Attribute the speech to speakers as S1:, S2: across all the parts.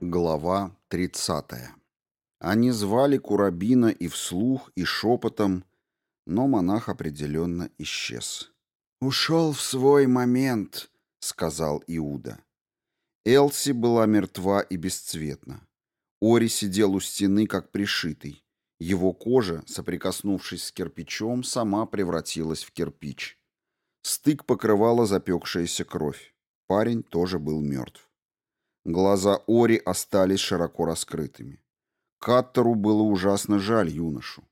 S1: Глава 30. Они звали Курабина и вслух, и шепотом, но монах определенно исчез. «Ушел в свой момент», — сказал Иуда. Элси была мертва и бесцветна. Ори сидел у стены, как пришитый. Его кожа, соприкоснувшись с кирпичом, сама превратилась в кирпич. Стык покрывала запекшаяся кровь. Парень тоже был мертв. Глаза Ори остались широко раскрытыми. Каттеру было ужасно жаль юношу.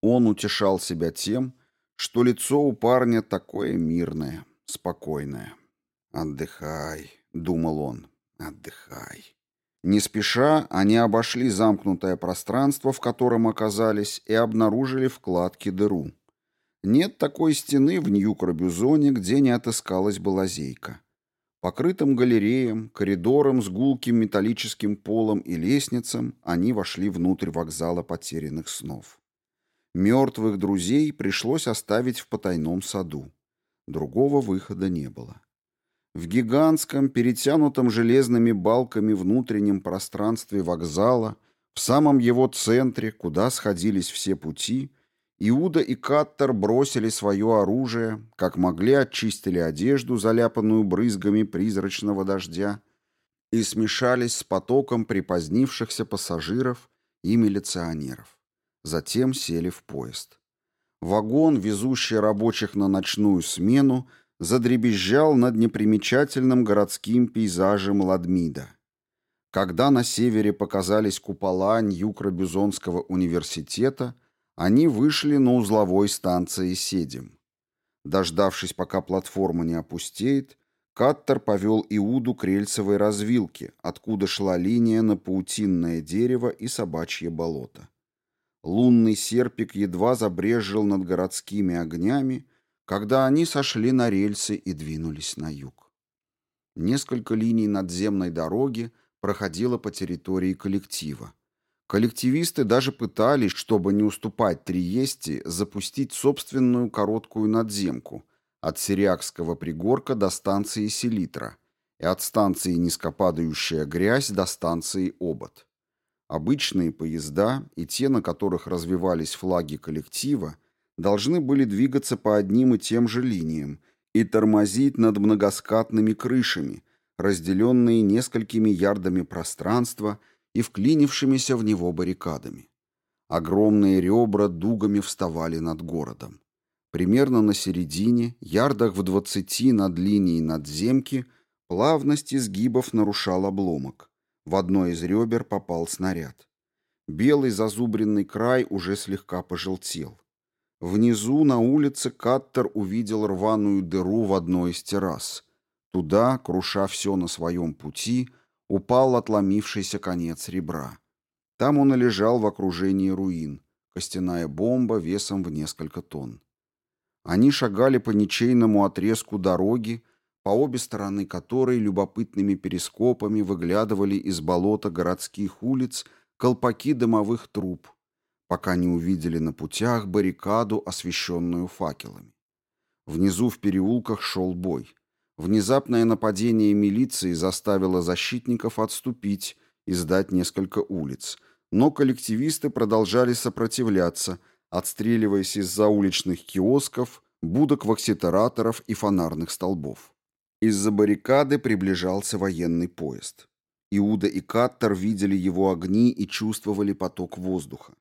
S1: Он утешал себя тем, что лицо у парня такое мирное, спокойное. «Отдыхай», — думал он, — «отдыхай». Не спеша они обошли замкнутое пространство, в котором оказались, и обнаружили вкладки дыру. Нет такой стены в Нью-Крабюзоне, где не отыскалась бы лазейка. Покрытым галереям, коридором с гулким металлическим полом и лестницам они вошли внутрь вокзала потерянных снов. Мертвых друзей пришлось оставить в потайном саду. Другого выхода не было. В гигантском, перетянутом железными балками внутреннем пространстве вокзала, в самом его центре, куда сходились все пути, Иуда и Каттер бросили свое оружие, как могли очистили одежду, заляпанную брызгами призрачного дождя, и смешались с потоком припозднившихся пассажиров и милиционеров. Затем сели в поезд. Вагон, везущий рабочих на ночную смену, задребезжал над непримечательным городским пейзажем Ладмида. Когда на севере показались купола Ньюкро-Бюзонского университета, они вышли на узловой станции Седим. Дождавшись, пока платформа не опустеет, Каттер повел Иуду к рельсовой развилке, откуда шла линия на паутинное дерево и собачье болото. Лунный серпик едва забрежил над городскими огнями, когда они сошли на рельсы и двинулись на юг. Несколько линий надземной дороги проходило по территории коллектива. Коллективисты даже пытались, чтобы не уступать Триесте, запустить собственную короткую надземку от Сириакского пригорка до станции Селитра и от станции Низкопадающая грязь до станции Обод. Обычные поезда и те, на которых развивались флаги коллектива, должны были двигаться по одним и тем же линиям и тормозить над многоскатными крышами, разделенные несколькими ярдами пространства – и вклинившимися в него баррикадами. Огромные ребра дугами вставали над городом. Примерно на середине, ярдах в двадцати над линией надземки, плавность изгибов нарушал обломок. В одно из ребер попал снаряд. Белый зазубренный край уже слегка пожелтел. Внизу на улице Каттер увидел рваную дыру в одной из террас. Туда, круша все на своем пути, упал отломившийся конец ребра. Там он и лежал в окружении руин, костяная бомба весом в несколько тонн. Они шагали по ничейному отрезку дороги, по обе стороны которой любопытными перископами выглядывали из болота городских улиц колпаки дымовых труб, пока не увидели на путях баррикаду, освещенную факелами. Внизу в переулках шел бой. Внезапное нападение милиции заставило защитников отступить и сдать несколько улиц, но коллективисты продолжали сопротивляться, отстреливаясь из-за уличных киосков, будок вакситораторов и фонарных столбов. Из-за баррикады приближался военный поезд. Иуда и Каттер видели его огни и чувствовали поток воздуха.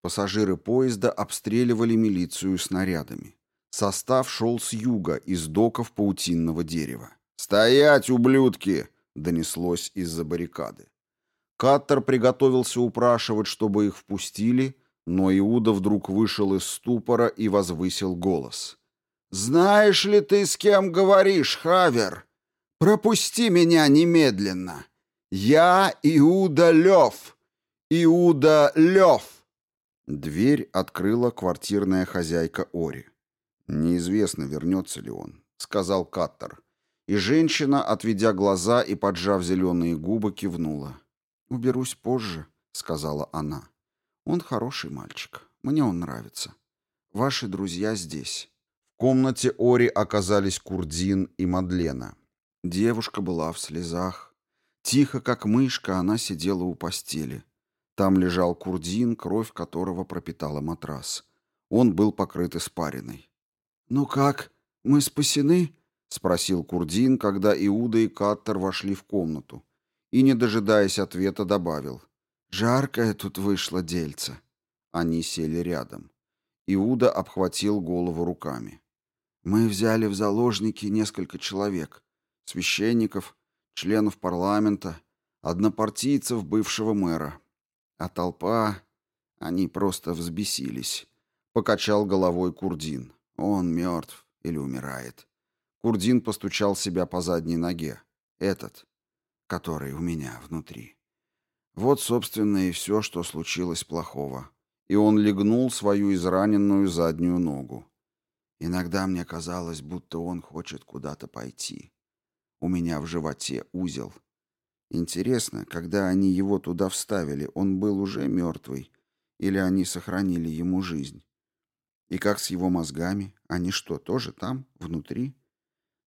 S1: Пассажиры поезда обстреливали милицию снарядами. Состав шел с юга, из доков паутинного дерева. «Стоять, ублюдки!» — донеслось из-за баррикады. Каттер приготовился упрашивать, чтобы их впустили, но Иуда вдруг вышел из ступора и возвысил голос. «Знаешь ли ты, с кем говоришь, Хавер? Пропусти меня немедленно! Я Иуда Лев! Иуда Лев!» Дверь открыла квартирная хозяйка Ори. «Неизвестно, вернется ли он», — сказал Каттер. И женщина, отведя глаза и поджав зеленые губы, кивнула. «Уберусь позже», — сказала она. «Он хороший мальчик. Мне он нравится. Ваши друзья здесь». В комнате Ори оказались Курдин и Мадлена. Девушка была в слезах. Тихо, как мышка, она сидела у постели. Там лежал Курдин, кровь которого пропитала матрас. Он был покрыт испариной. «Ну как, мы спасены?» — спросил Курдин, когда Иуда и Каттер вошли в комнату. И, не дожидаясь ответа, добавил. «Жаркое тут вышло дельце». Они сели рядом. Иуда обхватил голову руками. Мы взяли в заложники несколько человек. Священников, членов парламента, однопартийцев бывшего мэра. А толпа... Они просто взбесились. Покачал головой Курдин. Он мертв или умирает. Курдин постучал себя по задней ноге. Этот, который у меня внутри. Вот, собственно, и все, что случилось плохого. И он легнул свою израненную заднюю ногу. Иногда мне казалось, будто он хочет куда-то пойти. У меня в животе узел. Интересно, когда они его туда вставили, он был уже мертвый, или они сохранили ему жизнь? И как с его мозгами? Они что, тоже там, внутри?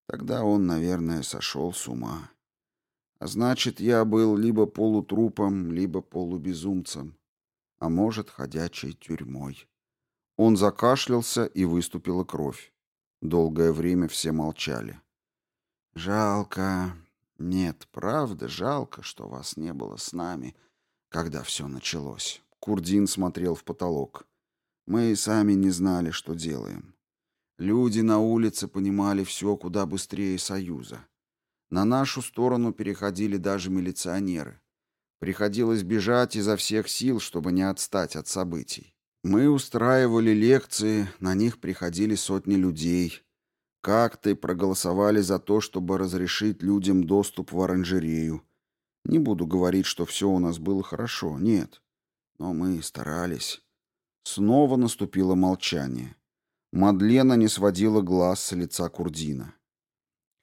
S1: Тогда он, наверное, сошел с ума. А значит, я был либо полутрупом, либо полубезумцем, а может, ходячей тюрьмой. Он закашлялся, и выступила кровь. Долгое время все молчали. «Жалко. Нет, правда, жалко, что вас не было с нами, когда все началось». Курдин смотрел в потолок. «Мы и сами не знали, что делаем. Люди на улице понимали все куда быстрее Союза. На нашу сторону переходили даже милиционеры. Приходилось бежать изо всех сил, чтобы не отстать от событий. Мы устраивали лекции, на них приходили сотни людей. Как ты проголосовали за то, чтобы разрешить людям доступ в оранжерею. Не буду говорить, что все у нас было хорошо, нет. Но мы старались. Снова наступило молчание. Мадлена не сводила глаз с лица Курдина.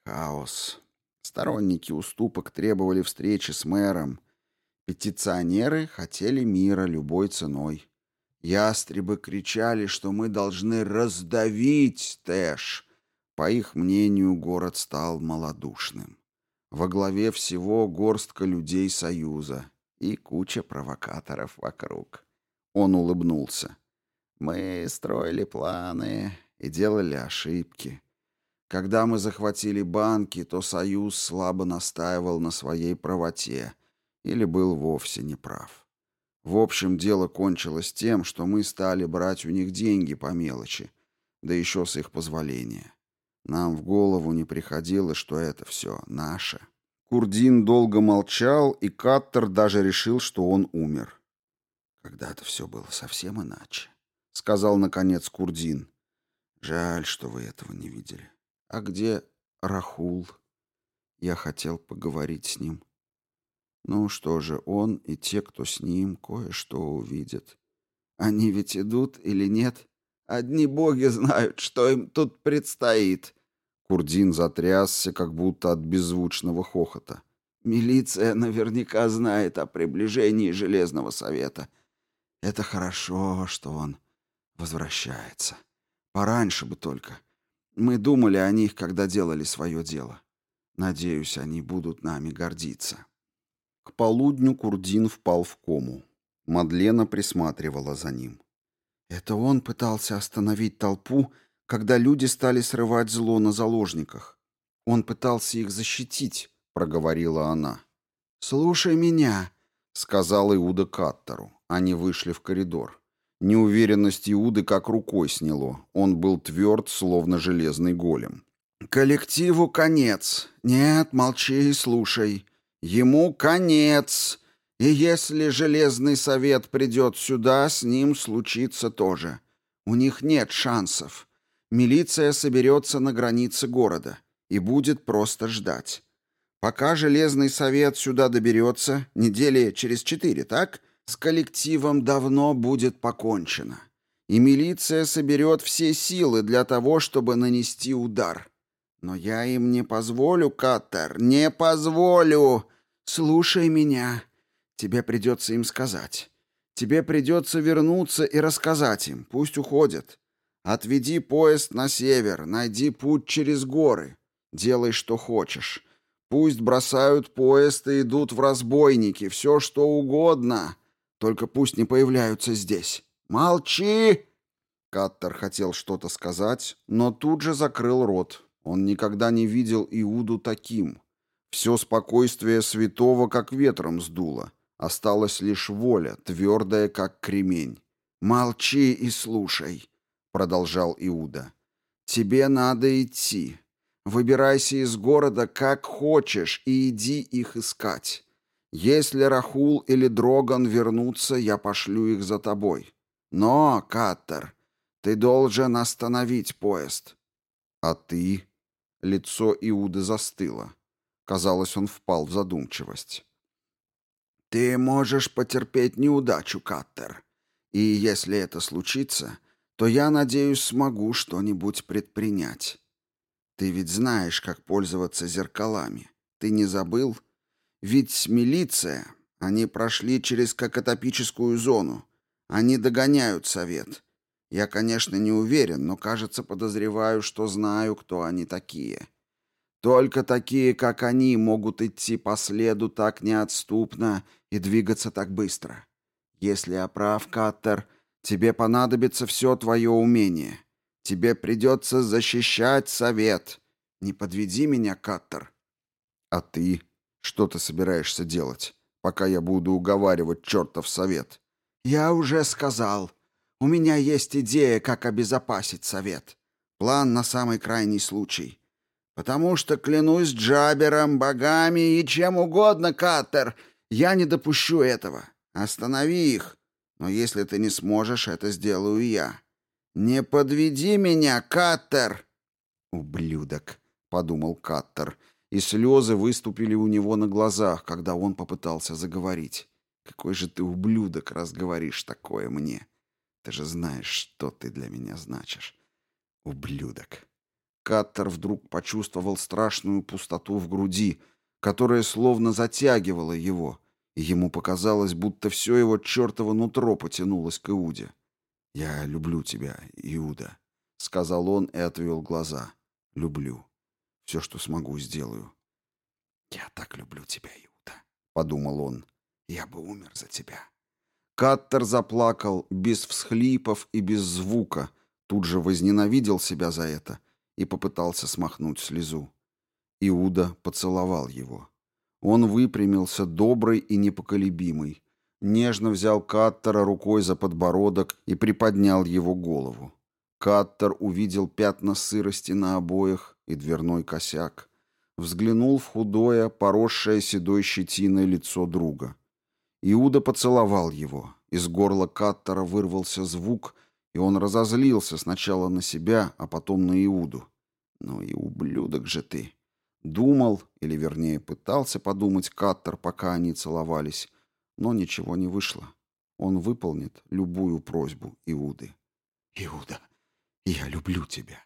S1: Хаос. Сторонники уступок требовали встречи с мэром. Петиционеры хотели мира любой ценой. Ястребы кричали, что мы должны раздавить Тэш. По их мнению, город стал малодушным. Во главе всего горстка людей Союза и куча провокаторов вокруг. Он улыбнулся. Мы строили планы и делали ошибки. Когда мы захватили банки, то Союз слабо настаивал на своей правоте или был вовсе неправ. В общем, дело кончилось тем, что мы стали брать у них деньги по мелочи, да еще с их позволения. Нам в голову не приходило, что это все наше. Курдин долго молчал, и Каттер даже решил, что он умер. «Когда-то все было совсем иначе», — сказал, наконец, Курдин. «Жаль, что вы этого не видели. А где Рахул?» Я хотел поговорить с ним. Ну что же, он и те, кто с ним, кое-что увидят. Они ведь идут или нет? Одни боги знают, что им тут предстоит. Курдин затрясся, как будто от беззвучного хохота. Милиция наверняка знает о приближении Железного Совета. Это хорошо, что он возвращается. Пораньше бы только. Мы думали о них, когда делали свое дело. Надеюсь, они будут нами гордиться. К полудню Курдин впал в кому. Мадлена присматривала за ним. Это он пытался остановить толпу, когда люди стали срывать зло на заложниках. Он пытался их защитить, проговорила она. Слушай меня, сказал Иуда Каттеру. Они вышли в коридор. Неуверенность Иуды как рукой сняло. Он был тверд, словно железный голем. «Коллективу конец. Нет, молчи и слушай. Ему конец, и если Железный Совет придет сюда, с ним случится тоже. У них нет шансов. Милиция соберется на границе города и будет просто ждать. Пока Железный Совет сюда доберется, недели через четыре, так? С коллективом давно будет покончено. И милиция соберет все силы для того, чтобы нанести удар. Но я им не позволю, Каттер, не позволю. Слушай меня. Тебе придется им сказать. Тебе придется вернуться и рассказать им. Пусть уходят. Отведи поезд на север, найди путь через горы. Делай, что хочешь. Пусть бросают поезд и идут в разбойники, все что угодно. Только пусть не появляются здесь. Молчи!» Каттер хотел что-то сказать, но тут же закрыл рот. Он никогда не видел Иуду таким. Все спокойствие святого как ветром сдуло. Осталась лишь воля, твердая, как кремень. «Молчи и слушай», — продолжал Иуда. «Тебе надо идти. Выбирайся из города как хочешь и иди их искать. Если Рахул или Дроган вернутся, я пошлю их за тобой. Но, Каттер, ты должен остановить поезд. А ты? Лицо Иуды застыло. Казалось, он впал в задумчивость. Ты можешь потерпеть неудачу, Каттер. И если это случится, то я, надеюсь, смогу что-нибудь предпринять. Ты ведь знаешь, как пользоваться зеркалами. Ты не забыл? Ведь милиция, они прошли через какотопическую зону. Они догоняют совет. Я, конечно, не уверен, но, кажется, подозреваю, что знаю, кто они такие. Только такие, как они, могут идти по следу так неотступно и двигаться так быстро. Если я прав, Каттер, тебе понадобится все твое умение. Тебе придется защищать совет. Не подведи меня, Каттер. А ты? Что ты собираешься делать, пока я буду уговаривать чертов совет? Я уже сказал. У меня есть идея, как обезопасить совет. План на самый крайний случай. Потому что, клянусь Джабером, богами и чем угодно, Каттер, я не допущу этого. Останови их. Но если ты не сможешь, это сделаю я. Не подведи меня, Каттер. Ублюдок, подумал Каттер, и слезы выступили у него на глазах, когда он попытался заговорить. Какой же ты ублюдок, раз говоришь такое мне. Ты же знаешь, что ты для меня значишь. Ублюдок. Каттер вдруг почувствовал страшную пустоту в груди, которая словно затягивала его, и ему показалось, будто все его чертово нутро потянулось к Иуде. «Я люблю тебя, Иуда», — сказал он и отвел глаза. «Люблю. Все, что смогу, сделаю». «Я так люблю тебя, Иуда», — подумал он. «Я бы умер за тебя». Каттер заплакал без всхлипов и без звука, тут же возненавидел себя за это и попытался смахнуть слезу. Иуда поцеловал его. Он выпрямился, добрый и непоколебимый, нежно взял Каттера рукой за подбородок и приподнял его голову. Каттер увидел пятна сырости на обоях и дверной косяк. Взглянул в худое, поросшее седой щетиной лицо друга. Иуда поцеловал его. Из горла Каттера вырвался звук, и он разозлился сначала на себя, а потом на Иуду. «Ну и ублюдок же ты!» Думал, или вернее пытался подумать Каттер, пока они целовались, но ничего не вышло. Он выполнит любую просьбу Иуды. «Иуда, я люблю тебя!»